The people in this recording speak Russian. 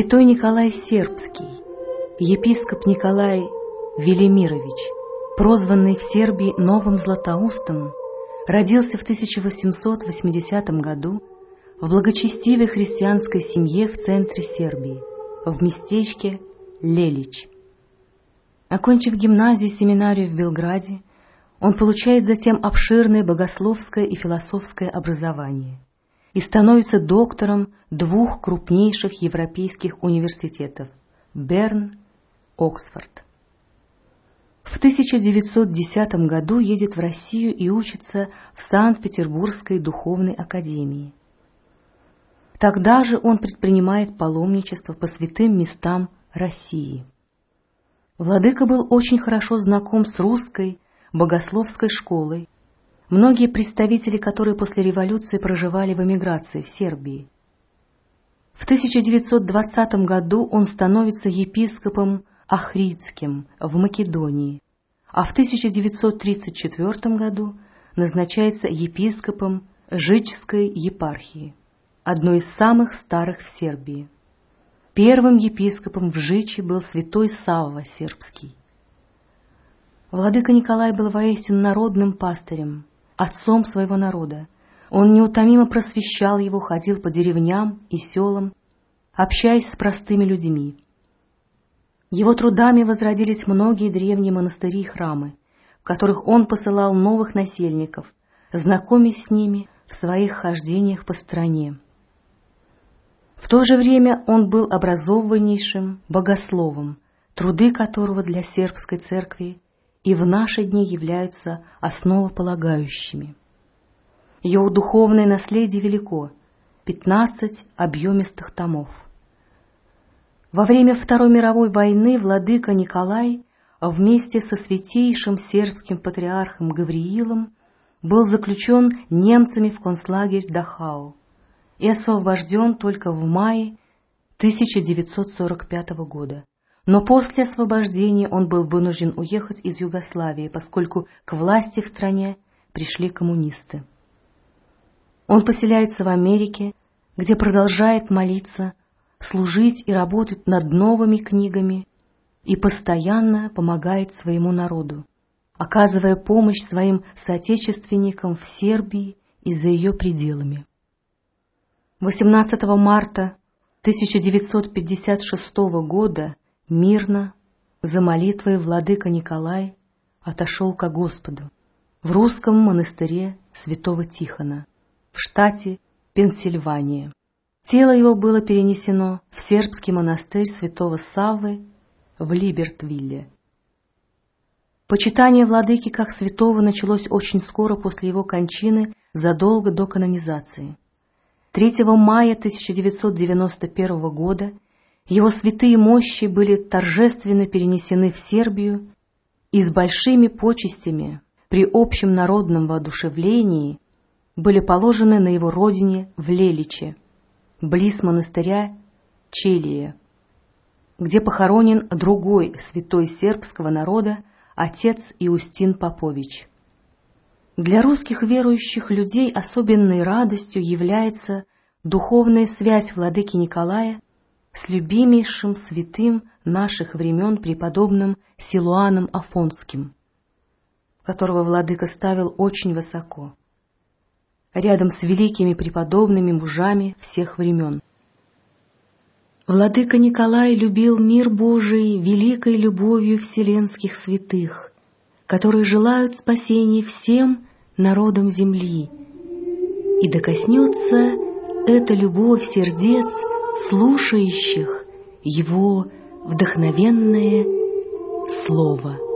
Святой Николай Сербский, епископ Николай Велимирович, прозванный в Сербии Новым Златоустом, родился в 1880 году в благочестивой христианской семье в центре Сербии, в местечке Лелич. Окончив гимназию и семинарию в Белграде, он получает затем обширное богословское и философское образование и становится доктором двух крупнейших европейских университетов – Берн, Оксфорд. В 1910 году едет в Россию и учится в Санкт-Петербургской духовной академии. Тогда же он предпринимает паломничество по святым местам России. Владыка был очень хорошо знаком с русской богословской школой, многие представители которой после революции проживали в эмиграции в Сербии. В 1920 году он становится епископом Ахридским в Македонии, а в 1934 году назначается епископом Жичской епархии, одной из самых старых в Сербии. Первым епископом в Жичи был святой Савва Сербский. Владыка Николай был воистину народным пастырем, отцом своего народа. Он неутомимо просвещал его, ходил по деревням и селам, общаясь с простыми людьми. Его трудами возродились многие древние монастыри и храмы, в которых он посылал новых насельников, знакомясь с ними в своих хождениях по стране. В то же время он был образованнейшим богословом, труды которого для сербской церкви и в наши дни являются основополагающими. Его духовное наследие велико — пятнадцать объемистых томов. Во время Второй мировой войны владыка Николай вместе со святейшим сербским патриархом Гавриилом был заключен немцами в концлагерь Дахау и освобожден только в мае 1945 года. Но после освобождения он был вынужден уехать из Югославии, поскольку к власти в стране пришли коммунисты. Он поселяется в Америке, где продолжает молиться, служить и работать над новыми книгами и постоянно помогает своему народу, оказывая помощь своим соотечественникам в Сербии и за ее пределами. 18 марта 1956 года мирно, за молитвой владыка Николай отошел ко Господу в русском монастыре святого Тихона в штате Пенсильвания. Тело его было перенесено в сербский монастырь святого Саввы в Либертвилле. Почитание владыки как святого началось очень скоро после его кончины, задолго до канонизации. 3 мая 1991 года его святые мощи были торжественно перенесены в Сербию и с большими почестями при общем народном воодушевлении были положены на его родине в Леличе, близ монастыря Челия, где похоронен другой святой сербского народа, отец Иустин Попович. Для русских верующих людей особенной радостью является духовная связь владыки Николая с любимейшим святым наших времен преподобным Силуаном Афонским, которого владыка ставил очень высоко, рядом с великими преподобными мужами всех времен. Владыка Николай любил мир Божий великой любовью вселенских святых, которые желают спасения всем народом земли, и докоснется эта любовь сердец, слушающих его вдохновенное слово.